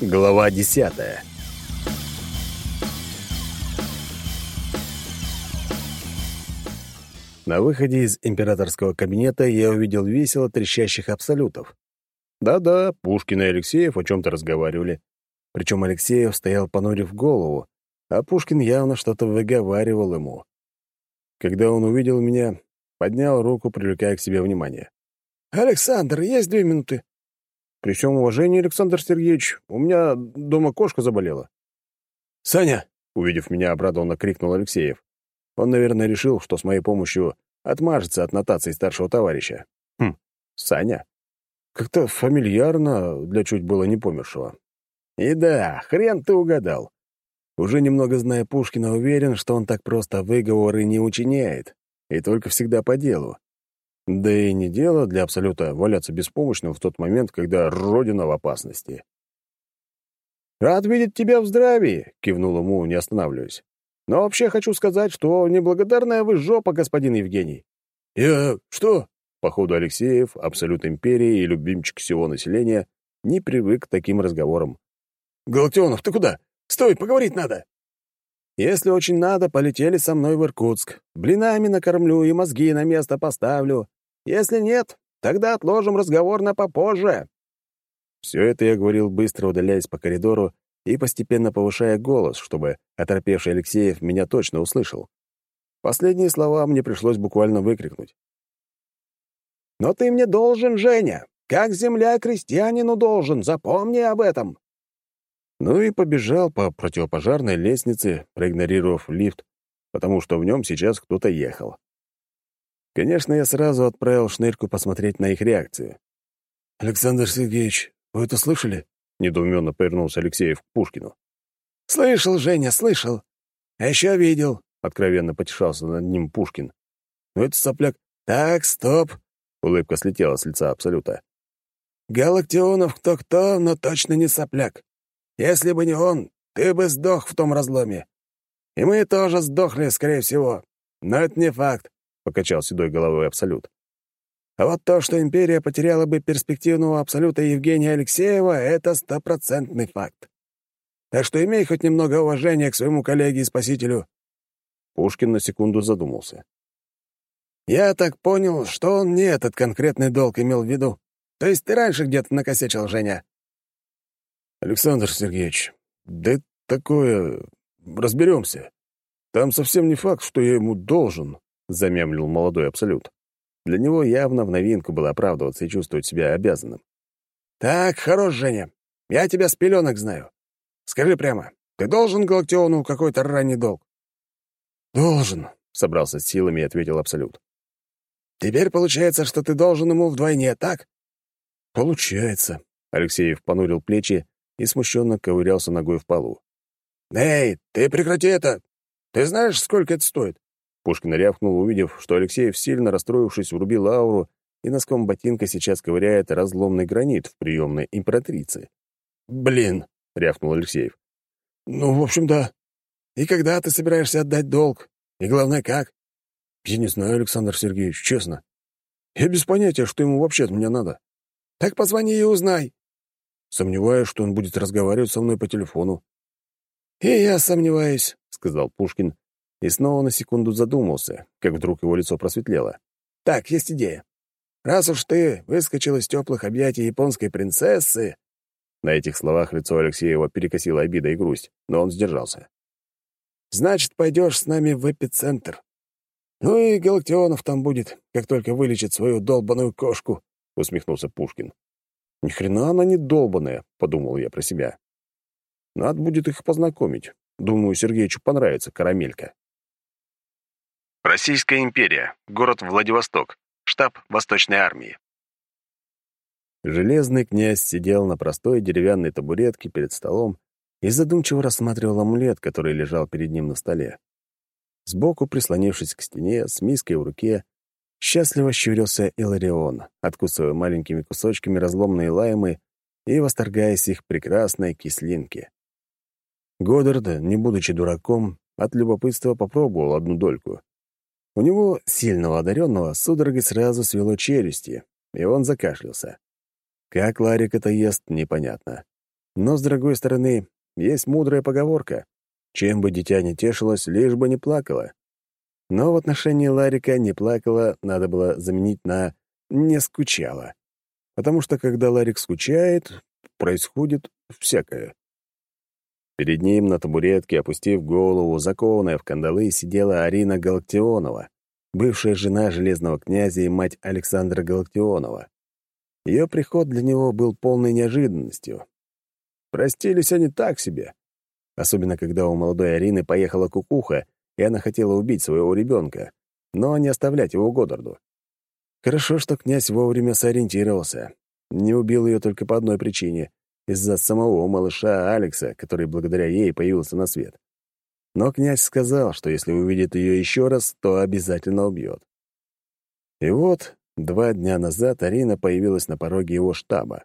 Глава десятая. На выходе из императорского кабинета я увидел весело трещащих абсолютов. Да-да, Пушкин и Алексеев о чем-то разговаривали. Причем Алексеев стоял понурив голову, а Пушкин явно что-то выговаривал ему. Когда он увидел меня, поднял руку, привлекая к себе внимание. «Александр, есть две минуты?» При всем уважении, Александр Сергеевич, у меня дома кошка заболела. «Саня!» — увидев меня, обрадованно крикнул Алексеев. Он, наверное, решил, что с моей помощью отмажется от нотации старшего товарища. Хм, Саня. Как-то фамильярно для чуть было не помершего. И да, хрен ты угадал. Уже немного зная Пушкина, уверен, что он так просто выговоры не учиняет, и только всегда по делу. Да и не дело для Абсолюта валяться беспомощным в тот момент, когда Родина в опасности. «Рад видеть тебя в здравии», — кивнул ему, не останавливаясь. «Но вообще хочу сказать, что неблагодарная вы жопа, господин Евгений». «Я... что?» Походу, Алексеев, Абсолют Империи и любимчик всего населения, не привык к таким разговорам. «Галактионов, ты куда? Стой, поговорить надо!» «Если очень надо, полетели со мной в Иркутск. Блинами накормлю и мозги на место поставлю. Если нет, тогда отложим разговор на попозже». Все это я говорил, быстро удаляясь по коридору и постепенно повышая голос, чтобы оторпевший Алексеев меня точно услышал. Последние слова мне пришлось буквально выкрикнуть. «Но ты мне должен, Женя! Как земля крестьянину должен! Запомни об этом!» Ну и побежал по противопожарной лестнице, проигнорировав лифт, потому что в нем сейчас кто-то ехал. Конечно, я сразу отправил Шнырьку посмотреть на их реакцию. «Александр Сергеевич, вы это слышали?» — недоуменно повернулся Алексеев к Пушкину. «Слышал, Женя, слышал. А еще видел», — откровенно потешался над ним Пушкин. «Но это сопляк...» «Так, стоп!» — улыбка слетела с лица Абсолюта. «Галактионов кто-кто, но точно не сопляк. Если бы не он, ты бы сдох в том разломе. И мы тоже сдохли, скорее всего. Но это не факт. — покачал седой головой Абсолют. «А вот то, что империя потеряла бы перспективного Абсолюта Евгения Алексеева, это стопроцентный факт. Так что имей хоть немного уважения к своему коллеге и спасителю». Пушкин на секунду задумался. «Я так понял, что он не этот конкретный долг имел в виду. То есть ты раньше где-то накосячил, Женя?» «Александр Сергеевич, да такое... Разберемся. Там совсем не факт, что я ему должен. — замямлил молодой Абсолют. Для него явно в новинку было оправдываться и чувствовать себя обязанным. «Так, хорош, Женя. Я тебя с пеленок знаю. Скажи прямо, ты должен Галактиону какой-то ранний долг?» «Должен», — собрался с силами и ответил Абсолют. «Теперь получается, что ты должен ему вдвойне, так?» «Получается», — Алексеев понурил плечи и смущенно ковырялся ногой в полу. «Эй, ты прекрати это! Ты знаешь, сколько это стоит?» Пушкин рявкнул, увидев, что Алексеев, сильно расстроившись, врубил ауру и носком ботинка сейчас ковыряет разломный гранит в приемной императрицы. «Блин!» — рявкнул Алексеев. «Ну, в общем, да. И когда ты собираешься отдать долг? И главное, как?» «Я не знаю, Александр Сергеевич, честно. Я без понятия, что ему вообще от меня надо». «Так позвони и узнай». Сомневаюсь, что он будет разговаривать со мной по телефону. «И я сомневаюсь», — сказал Пушкин и снова на секунду задумался, как вдруг его лицо просветлело. «Так, есть идея. Раз уж ты выскочил из теплых объятий японской принцессы...» На этих словах лицо Алексеева перекосило обида и грусть, но он сдержался. «Значит, пойдешь с нами в эпицентр. Ну и Галактионов там будет, как только вылечит свою долбаную кошку», — усмехнулся Пушкин. «Ни хрена она не долбаная», — подумал я про себя. «Надо будет их познакомить. Думаю, Сергеичу понравится карамелька». Российская империя. Город Владивосток. Штаб Восточной армии. Железный князь сидел на простой деревянной табуретке перед столом и задумчиво рассматривал амулет, который лежал перед ним на столе. Сбоку, прислонившись к стене, с миской в руке, счастливо щурился Иларион, откусывая маленькими кусочками разломные лаймы и восторгаясь их прекрасной кислинки. Годдард, не будучи дураком, от любопытства попробовал одну дольку. У него, сильного одаренного, судорогой сразу свело челюсти, и он закашлялся. Как Ларик это ест, непонятно. Но, с другой стороны, есть мудрая поговорка. Чем бы дитя не тешилось, лишь бы не плакало. Но в отношении Ларика «не плакала» надо было заменить на «не скучала». Потому что, когда Ларик скучает, происходит всякое. Перед ним на табуретке, опустив голову, закованная в кандалы, сидела Арина Галактионова, бывшая жена железного князя и мать Александра Галактионова. Ее приход для него был полной неожиданностью. Простились они так себе. Особенно, когда у молодой Арины поехала кукуха, и она хотела убить своего ребенка, но не оставлять его Годдарду. Хорошо, что князь вовремя сориентировался. Не убил ее только по одной причине — из-за самого малыша Алекса, который благодаря ей появился на свет. Но князь сказал, что если увидит ее еще раз, то обязательно убьет. И вот два дня назад Арина появилась на пороге его штаба.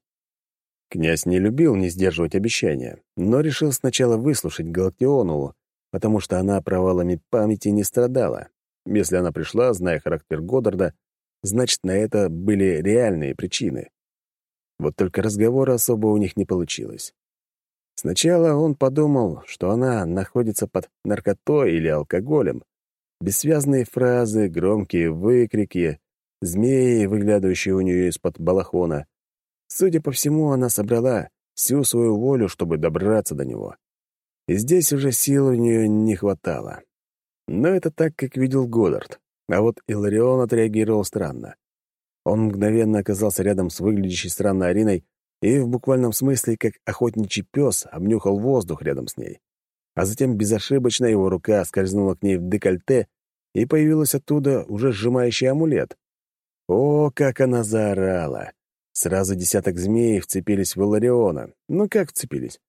Князь не любил не сдерживать обещания, но решил сначала выслушать Галактионову, потому что она провалами памяти не страдала. Если она пришла, зная характер Годдарда, значит, на это были реальные причины. Вот только разговора особо у них не получилось. Сначала он подумал, что она находится под наркотой или алкоголем. Бессвязные фразы, громкие выкрики, змеи, выглядывающие у нее из-под балахона. Судя по всему, она собрала всю свою волю, чтобы добраться до него. И здесь уже сил у нее не хватало. Но это так, как видел Годдард. А вот Иларион отреагировал странно. Он мгновенно оказался рядом с выглядящей странно Ариной и в буквальном смысле, как охотничий пес, обнюхал воздух рядом с ней. А затем безошибочно его рука скользнула к ней в декольте, и появилась оттуда уже сжимающий амулет. О, как она заорала! Сразу десяток змей вцепились в Илариона. Ну как вцепились?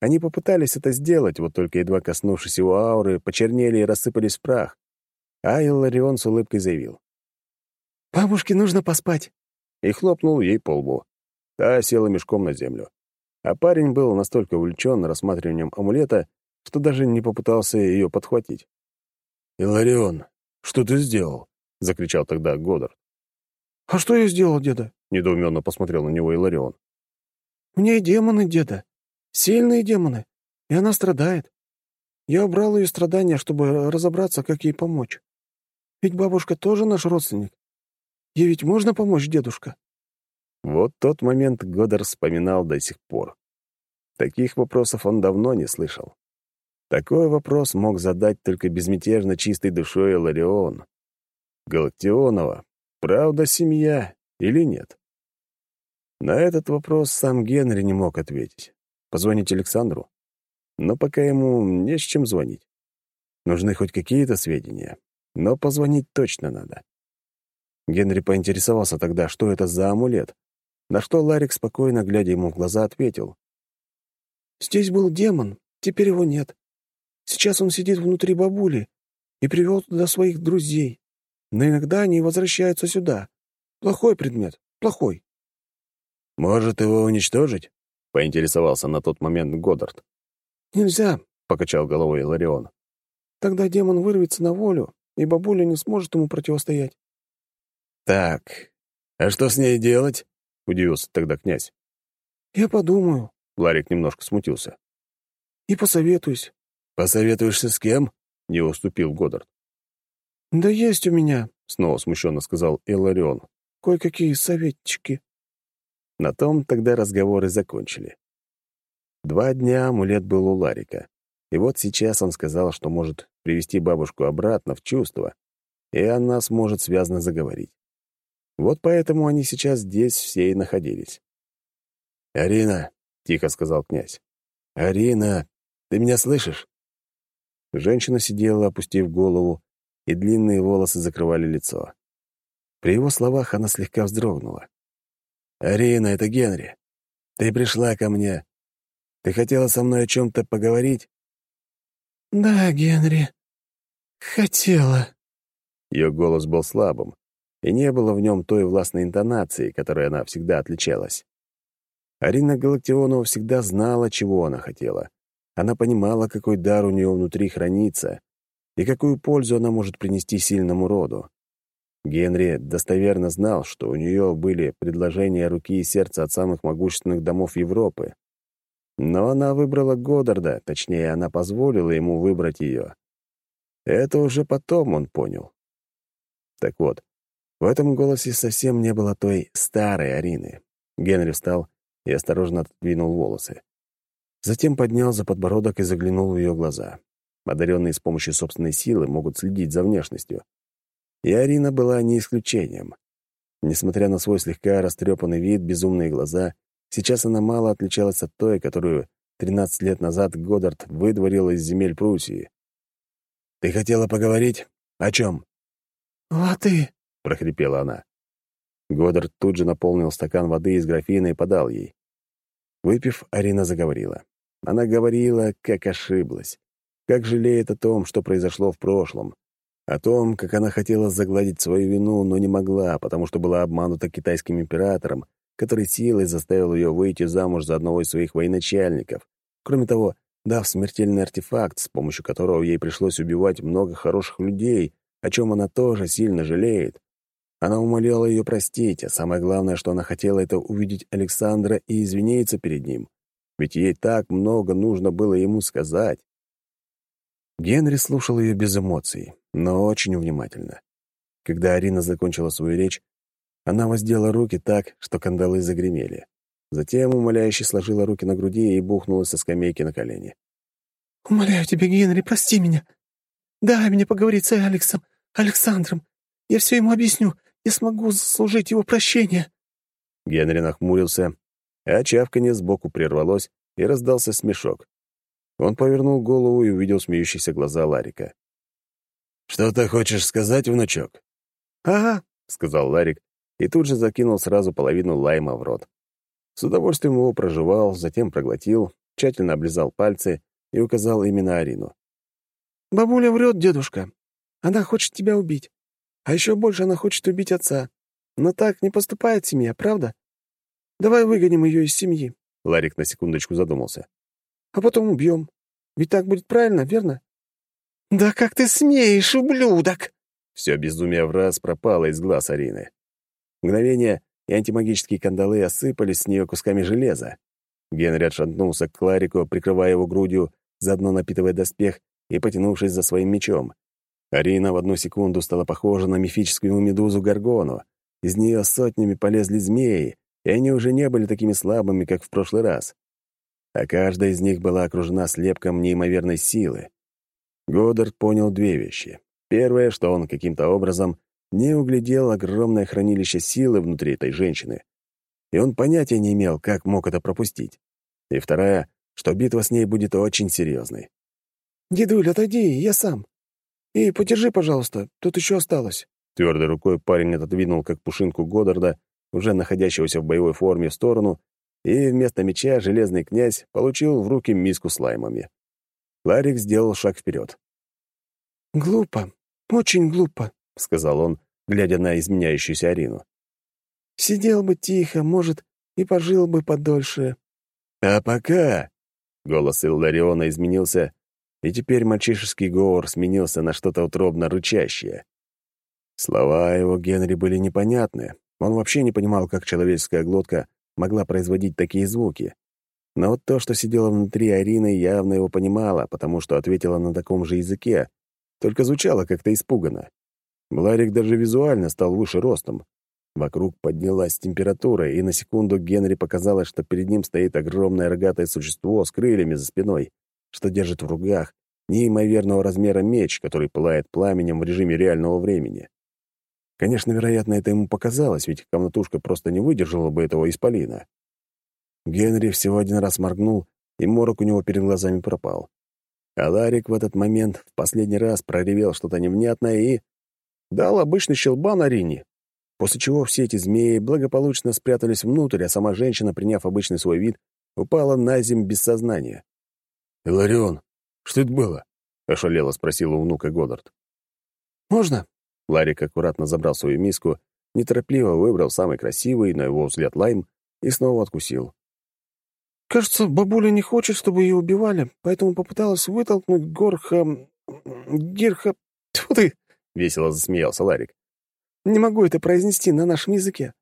Они попытались это сделать, вот только едва коснувшись его ауры, почернели и рассыпались в прах. А Иларион с улыбкой заявил. «Бабушке нужно поспать!» И хлопнул ей по лбу. Та села мешком на землю. А парень был настолько увлечен рассматриванием амулета, что даже не попытался ее подхватить. «Иларион, что ты сделал?» — закричал тогда Годдард. «А что я сделал, деда?» — недоуменно посмотрел на него Иларион. «У нее демоны, деда. Сильные демоны. И она страдает. Я убрал ее страдания, чтобы разобраться, как ей помочь. Ведь бабушка тоже наш родственник. Ей ведь можно помочь, дедушка?» Вот тот момент Годдар вспоминал до сих пор. Таких вопросов он давно не слышал. Такой вопрос мог задать только безмятежно чистой душой Ларион. Галактионова, правда семья или нет? На этот вопрос сам Генри не мог ответить. Позвонить Александру? Но пока ему не с чем звонить. Нужны хоть какие-то сведения, но позвонить точно надо. Генри поинтересовался тогда, что это за амулет, на что Ларик, спокойно глядя ему в глаза, ответил. «Здесь был демон, теперь его нет. Сейчас он сидит внутри бабули и привел туда своих друзей. Но иногда они возвращаются сюда. Плохой предмет, плохой». «Может, его уничтожить?» — поинтересовался на тот момент Годдард. «Нельзя», — покачал головой Ларион. «Тогда демон вырвется на волю, и бабуля не сможет ему противостоять». «Так, а что с ней делать?» — удивился тогда князь. «Я подумаю». Ларик немножко смутился. «И посоветуюсь». «Посоветуешься с кем?» — не уступил Годдард. «Да есть у меня», — снова смущенно сказал Иларион. «Кое-какие советчики». На том тогда разговоры закончили. Два дня амулет был у Ларика. И вот сейчас он сказал, что может привести бабушку обратно в чувство, и она сможет связно заговорить. Вот поэтому они сейчас здесь все и находились. «Арина», — тихо сказал князь, — «Арина, ты меня слышишь?» Женщина сидела, опустив голову, и длинные волосы закрывали лицо. При его словах она слегка вздрогнула. «Арина, это Генри. Ты пришла ко мне. Ты хотела со мной о чем-то поговорить?» «Да, Генри. Хотела». Ее голос был слабым, и не было в нем той властной интонации, которой она всегда отличалась. Арина Галактионова всегда знала, чего она хотела. Она понимала, какой дар у нее внутри хранится и какую пользу она может принести сильному роду. Генри достоверно знал, что у нее были предложения руки и сердца от самых могущественных домов Европы. Но она выбрала Годдарда, точнее, она позволила ему выбрать ее. Это уже потом он понял. Так вот, в этом голосе совсем не было той старой Арины. Генри встал и осторожно отодвинул волосы. Затем поднял за подбородок и заглянул в ее глаза. Одаренные с помощью собственной силы могут следить за внешностью. И Арина была не исключением. Несмотря на свой слегка растрепанный вид, безумные глаза, сейчас она мало отличалась от той, которую 13 лет назад Годдард выдворил из земель Пруссии. «Ты хотела поговорить? О чем?» «А ты?» — прохрипела она. Годдард тут же наполнил стакан воды из графина и подал ей. Выпив, Арина заговорила. Она говорила, как ошиблась, как жалеет о том, что произошло в прошлом, о том, как она хотела загладить свою вину, но не могла, потому что была обманута китайским императором, который силой заставил ее выйти замуж за одного из своих военачальников. Кроме того, дав смертельный артефакт, с помощью которого ей пришлось убивать много хороших людей, о чем она тоже сильно жалеет. Она умоляла ее простить, а самое главное, что она хотела, это увидеть Александра и извиниться перед ним. Ведь ей так много нужно было ему сказать. Генри слушал ее без эмоций, но очень внимательно. Когда Арина закончила свою речь, она воздела руки так, что кандалы загремели. Затем умоляюще сложила руки на груди и бухнула со скамейки на колени. «Умоляю тебя, Генри, прости меня. Дай мне поговорить с Алексом, Александром. Я все ему объясню. Я смогу заслужить его прощение». Генри нахмурился, а чавканье сбоку прервалось, и раздался смешок. Он повернул голову и увидел смеющиеся глаза Ларика. «Что ты хочешь сказать, внучок?» «Ага», — сказал Ларик, и тут же закинул сразу половину лайма в рот. С удовольствием его прожевал, затем проглотил, тщательно облизал пальцы и указал именно Арину. «Бабуля врет, дедушка. Она хочет тебя убить. А еще больше она хочет убить отца. Но так не поступает семья, правда? Давай выгоним ее из семьи». Ларик на секундочку задумался а потом убьем. Ведь так будет правильно, верно?» «Да как ты смеешь, ублюдок!» Все безумие в раз пропало из глаз Арины. Мгновение, и антимагические кандалы осыпались с нее кусками железа. Генри отшатнулся к Кларику, прикрывая его грудью, заодно напитывая доспех и потянувшись за своим мечом. Арина в одну секунду стала похожа на мифическую медузу Гаргону. Из нее сотнями полезли змеи, и они уже не были такими слабыми, как в прошлый раз а каждая из них была окружена слепком неимоверной силы. Годдард понял две вещи. Первое, что он каким-то образом не углядел огромное хранилище силы внутри этой женщины, и он понятия не имел, как мог это пропустить. И вторая, что битва с ней будет очень серьезной. «Дедуль, отойди, я сам. И подержи, пожалуйста, тут еще осталось». Твердой рукой парень отодвинул как пушинку Годдарда, уже находящегося в боевой форме, в сторону и вместо меча железный князь получил в руки миску с лаймами. Ларик сделал шаг вперед. «Глупо, очень глупо», — сказал он, глядя на изменяющуюся Арину. «Сидел бы тихо, может, и пожил бы подольше». «А пока...» — голос Иллариона изменился, и теперь мальчишеский говор сменился на что-то утробно рычащее. Слова его Генри были непонятны. Он вообще не понимал, как человеческая глотка могла производить такие звуки. Но вот то, что сидело внутри Арины, явно его понимала, потому что ответила на таком же языке, только звучало как-то испуганно. Бларик даже визуально стал выше ростом. Вокруг поднялась температура, и на секунду Генри показалось, что перед ним стоит огромное рогатое существо с крыльями за спиной, что держит в руках неимоверного размера меч, который пылает пламенем в режиме реального времени. Конечно, вероятно, это ему показалось, ведь комнатушка просто не выдержала бы этого исполина. Генри всего один раз моргнул, и морок у него перед глазами пропал. А Ларик в этот момент в последний раз проревел что-то невнятное и... дал обычный щелбан Арине, после чего все эти змеи благополучно спрятались внутрь, а сама женщина, приняв обычный свой вид, упала на землю без сознания. «Иларион, что это было?» — ошалело спросил у внука Годдард. «Можно?» Ларик аккуратно забрал свою миску, неторопливо выбрал самый красивый, на его взгляд, лайм и снова откусил. «Кажется, бабуля не хочет, чтобы ее убивали, поэтому попыталась вытолкнуть Горха... Гирха... Тьфу ты!» — весело засмеялся Ларик. «Не могу это произнести на нашем языке.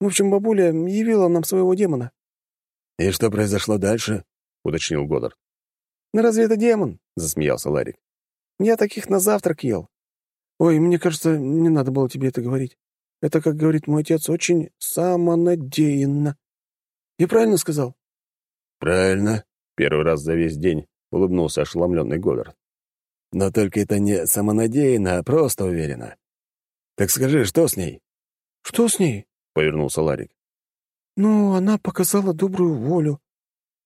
В общем, бабуля явила нам своего демона». «И что произошло дальше?» уточнил Годдард. «Ну разве это демон?» — засмеялся Ларик. «Я таких на завтрак ел. Ой, мне кажется, не надо было тебе это говорить. Это, как говорит мой отец, очень самонадеянно. Я правильно сказал?» «Правильно», — первый раз за весь день улыбнулся ошеломленный Годдард. «Но только это не самонадеянно, а просто уверенно. Так скажи, что с ней?» «Что с ней?» — повернулся Ларик. «Ну, она показала добрую волю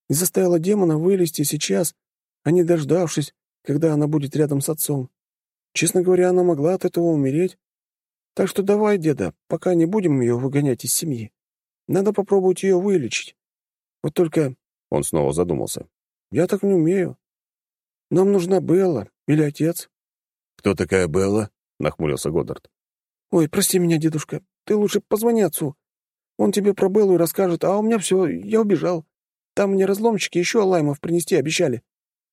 и заставила демона вылезти сейчас, а не дождавшись, когда она будет рядом с отцом. Честно говоря, она могла от этого умереть. Так что давай, деда, пока не будем ее выгонять из семьи. Надо попробовать ее вылечить. Вот только...» Он снова задумался. «Я так не умею. Нам нужна Белла или отец». «Кто такая Белла?» — нахмурился Годдард. «Ой, прости меня, дедушка. Ты лучше позвони отцу. Он тебе про Беллу расскажет, а у меня все, я убежал. Там мне разломчики еще лаймов принести обещали».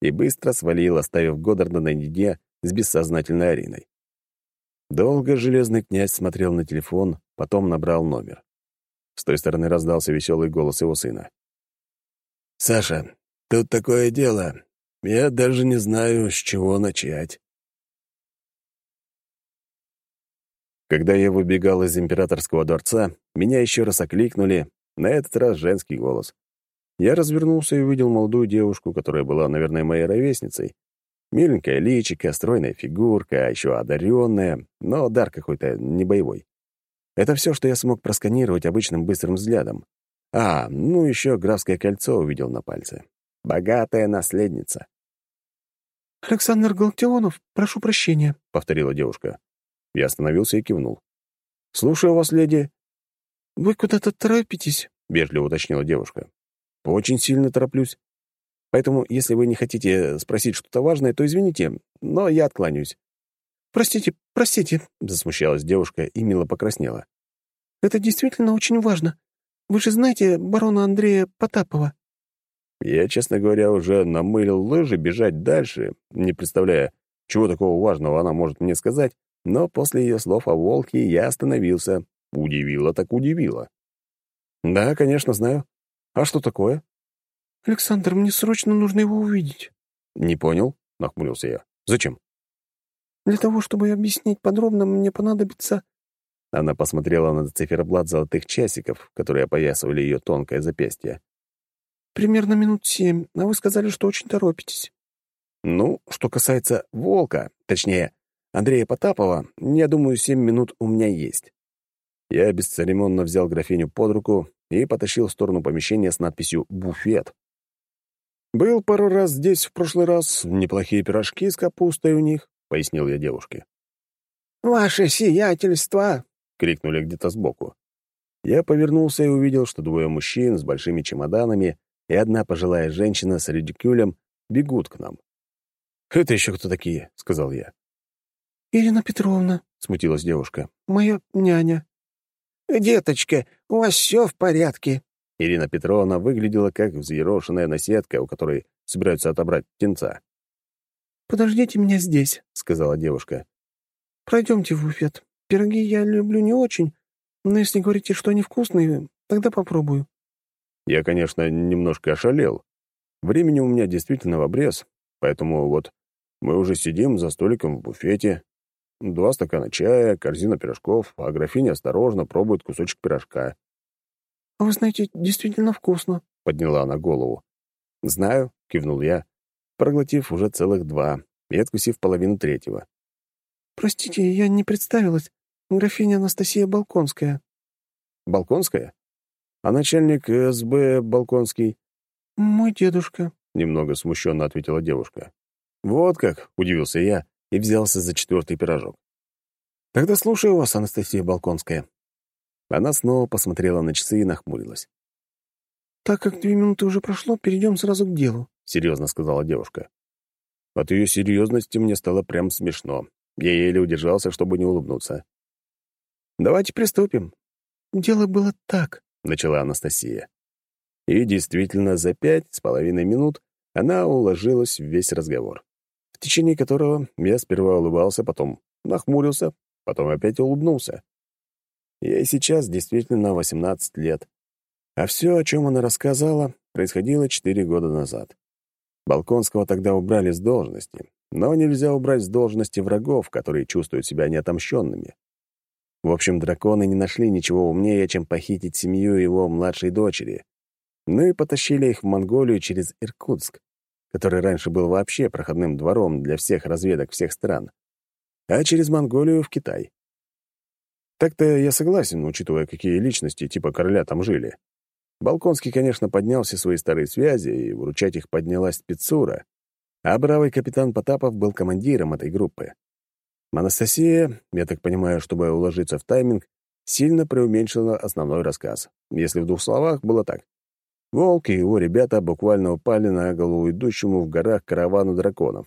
И быстро свалил, оставив Годдарда на неде с бессознательной Ариной. Долго железный князь смотрел на телефон, потом набрал номер. С той стороны раздался веселый голос его сына. «Саша, тут такое дело. Я даже не знаю, с чего начать». Когда я выбегал из императорского дворца, меня еще раз окликнули, на этот раз женский голос. Я развернулся и увидел молодую девушку, которая была, наверное, моей ровесницей. Миленькая личико, стройная фигурка, а еще одаренная, но дар какой-то не боевой. Это все, что я смог просканировать обычным быстрым взглядом. А, ну еще графское кольцо увидел на пальце. Богатая наследница. «Александр Галактионов, прошу прощения», — повторила девушка. Я остановился и кивнул. «Слушаю вас, леди». «Вы куда-то торопитесь?» — вежливо уточнила девушка. «Очень сильно тороплюсь. Поэтому, если вы не хотите спросить что-то важное, то извините, но я откланяюсь». «Простите, простите», — засмущалась девушка и мило покраснела. «Это действительно очень важно. Вы же знаете барона Андрея Потапова?» Я, честно говоря, уже намылил лыжи бежать дальше, не представляя, чего такого важного она может мне сказать, но после ее слов о волке я остановился. Удивило так удивило. «Да, конечно, знаю. А что такое?» «Александр, мне срочно нужно его увидеть». «Не понял», — нахмурился я. «Зачем?» «Для того, чтобы объяснить подробно, мне понадобится...» Она посмотрела на циферблат золотых часиков, которые опоясывали ее тонкое запястье. «Примерно минут семь, а вы сказали, что очень торопитесь». «Ну, что касается волка, точнее, Андрея Потапова, я думаю, семь минут у меня есть». Я бесцеремонно взял графиню под руку и потащил в сторону помещения с надписью «Буфет». «Был пару раз здесь в прошлый раз, неплохие пирожки с капустой у них», — пояснил я девушке. «Ваше сиятельство!» — крикнули где-то сбоку. Я повернулся и увидел, что двое мужчин с большими чемоданами и одна пожилая женщина с редикюлем бегут к нам. «Это еще кто такие?» — сказал я. «Ирина Петровна», — смутилась девушка, — «моя няня». «Деточка, у вас все в порядке?» Ирина Петровна выглядела как взъерошенная наседка, у которой собираются отобрать птенца. «Подождите меня здесь», — сказала девушка. «Пройдемте в буфет. Пироги я люблю не очень, но если говорите, что они вкусные, тогда попробую». Я, конечно, немножко ошалел. Времени у меня действительно в обрез, поэтому вот мы уже сидим за столиком в буфете, Два стакана чая, корзина пирожков, а графиня осторожно пробует кусочек пирожка. «А вы знаете, действительно вкусно», — подняла она голову. «Знаю», — кивнул я, проглотив уже целых два и откусив половину третьего. «Простите, я не представилась. Графиня Анастасия Балконская». «Балконская? А начальник СБ Балконский?» «Мой дедушка», — немного смущенно ответила девушка. «Вот как», — удивился я, и взялся за четвертый пирожок. «Тогда слушаю вас, Анастасия Балконская». Она снова посмотрела на часы и нахмурилась. «Так как две минуты уже прошло, перейдем сразу к делу», — серьезно сказала девушка. От ее серьезности мне стало прям смешно. Я еле удержался, чтобы не улыбнуться. «Давайте приступим». «Дело было так», — начала Анастасия. И действительно, за пять с половиной минут она уложилась в весь разговор в течение которого я сперва улыбался, потом нахмурился, потом опять улыбнулся. Ей сейчас действительно 18 лет. А все, о чем она рассказала, происходило четыре года назад. Балконского тогда убрали с должности, но нельзя убрать с должности врагов, которые чувствуют себя неотомщенными. В общем, драконы не нашли ничего умнее, чем похитить семью его младшей дочери. Ну и потащили их в Монголию через Иркутск, который раньше был вообще проходным двором для всех разведок всех стран, а через Монголию в Китай. Так-то я согласен, учитывая, какие личности типа короля там жили. Балконский, конечно, поднял все свои старые связи, и вручать их поднялась спецура, а бравый капитан Потапов был командиром этой группы. Анастасия, я так понимаю, чтобы уложиться в тайминг, сильно преуменьшила основной рассказ. Если в двух словах, было так. Волк и его ребята буквально упали на голову идущему в горах каравану драконов.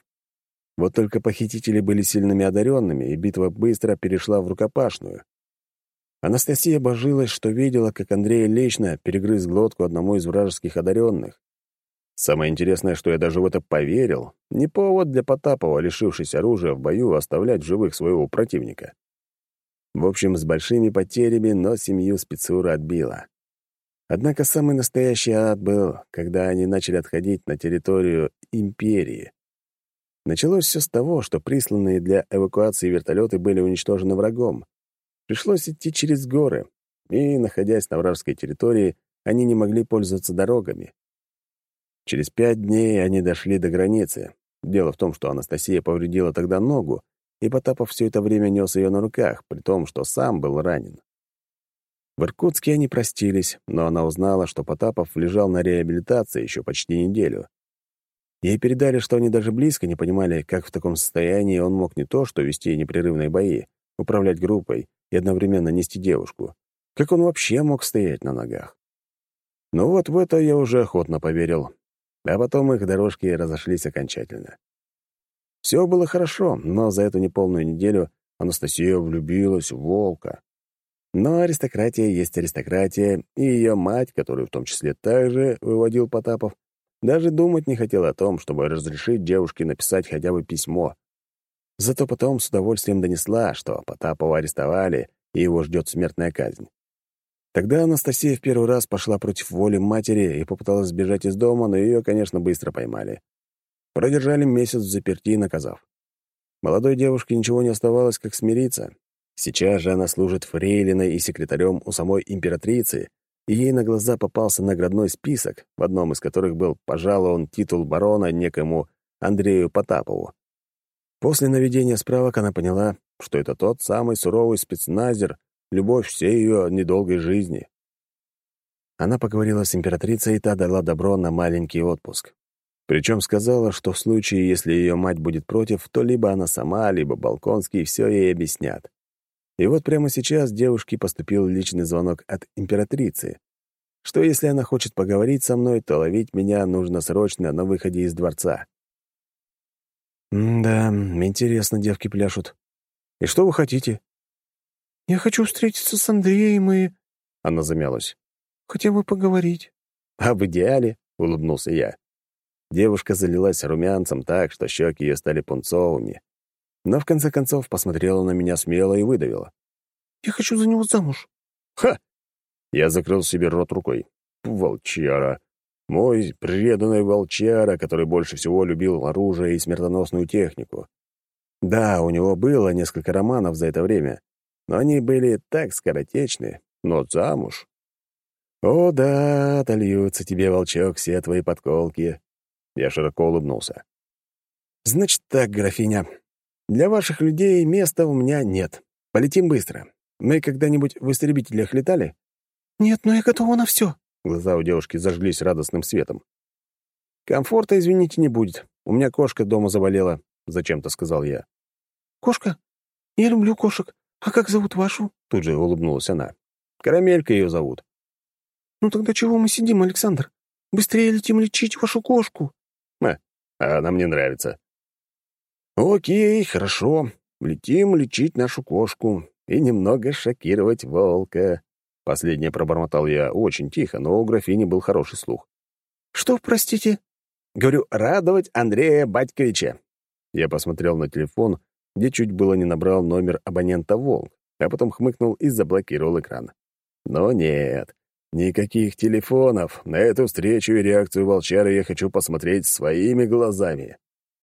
Вот только похитители были сильными одаренными, и битва быстро перешла в рукопашную. Анастасия божилась, что видела, как Андрей лично перегрыз глотку одному из вражеских одаренных. Самое интересное, что я даже в это поверил. Не повод для Потапова, лишившись оружия в бою, оставлять живых своего противника. В общем, с большими потерями, но семью спецура отбила. Однако самый настоящий ад был, когда они начали отходить на территорию империи. Началось все с того, что присланные для эвакуации вертолеты были уничтожены врагом. Пришлось идти через горы, и, находясь на вражеской территории, они не могли пользоваться дорогами. Через пять дней они дошли до границы. Дело в том, что Анастасия повредила тогда ногу, и Потапов все это время нес ее на руках, при том, что сам был ранен. В Иркутске они простились, но она узнала, что Потапов лежал на реабилитации еще почти неделю. Ей передали, что они даже близко не понимали, как в таком состоянии он мог не то что вести непрерывные бои, управлять группой, и одновременно нести девушку. Как он вообще мог стоять на ногах? Ну вот в это я уже охотно поверил. А потом их дорожки разошлись окончательно. Все было хорошо, но за эту неполную неделю Анастасия влюбилась в волка. Но аристократия есть аристократия, и ее мать, которую в том числе также выводил Потапов, даже думать не хотела о том, чтобы разрешить девушке написать хотя бы письмо. Зато потом с удовольствием донесла, что Потапова арестовали, и его ждет смертная казнь. Тогда Анастасия в первый раз пошла против воли матери и попыталась сбежать из дома, но ее, конечно, быстро поймали. Продержали месяц в заперти, наказав. Молодой девушке ничего не оставалось, как смириться. Сейчас же она служит фрейлиной и секретарем у самой императрицы, и ей на глаза попался наградной список, в одном из которых был пожалован титул барона некому Андрею Потапову. После наведения справок она поняла, что это тот самый суровый спецназер, любовь всей ее недолгой жизни. Она поговорила с императрицей, и та дала добро на маленький отпуск. Причем сказала, что в случае, если ее мать будет против, то либо она сама, либо Балконский все ей объяснят. И вот прямо сейчас девушке поступил личный звонок от императрицы, что если она хочет поговорить со мной, то ловить меня нужно срочно на выходе из дворца. «Да, интересно девки пляшут. И что вы хотите?» «Я хочу встретиться с Андреем и...» Она замялась. «Хотя бы поговорить». «А в идеале?» — улыбнулся я. Девушка залилась румянцем так, что щеки ее стали пунцовыми. Но в конце концов посмотрела на меня смело и выдавила. «Я хочу за него замуж». «Ха!» Я закрыл себе рот рукой. «Волчара! Мой преданный волчара, который больше всего любил оружие и смертоносную технику. Да, у него было несколько романов за это время, но они были так скоротечны, но замуж. О да, отольются тебе, волчок, все твои подколки. Я широко улыбнулся. Значит так, графиня, для ваших людей места у меня нет. Полетим быстро. Мы когда-нибудь в истребителях летали? Нет, но я готова на все. Глаза у девушки зажглись радостным светом. «Комфорта, извините, не будет. У меня кошка дома заболела», — зачем-то сказал я. «Кошка? Я люблю кошек. А как зовут вашу?» Тут же улыбнулась она. «Карамелька ее зовут». «Ну тогда чего мы сидим, Александр? Быстрее летим лечить вашу кошку». «А, она мне нравится». «Окей, хорошо. Летим лечить нашу кошку и немного шокировать волка», Последнее пробормотал я очень тихо, но у графини был хороший слух. «Что, простите?» «Говорю, радовать Андрея Батьковича». Я посмотрел на телефон, где чуть было не набрал номер абонента «Волк», а потом хмыкнул и заблокировал экран. Но нет, Никаких телефонов. На эту встречу и реакцию волчара я хочу посмотреть своими глазами.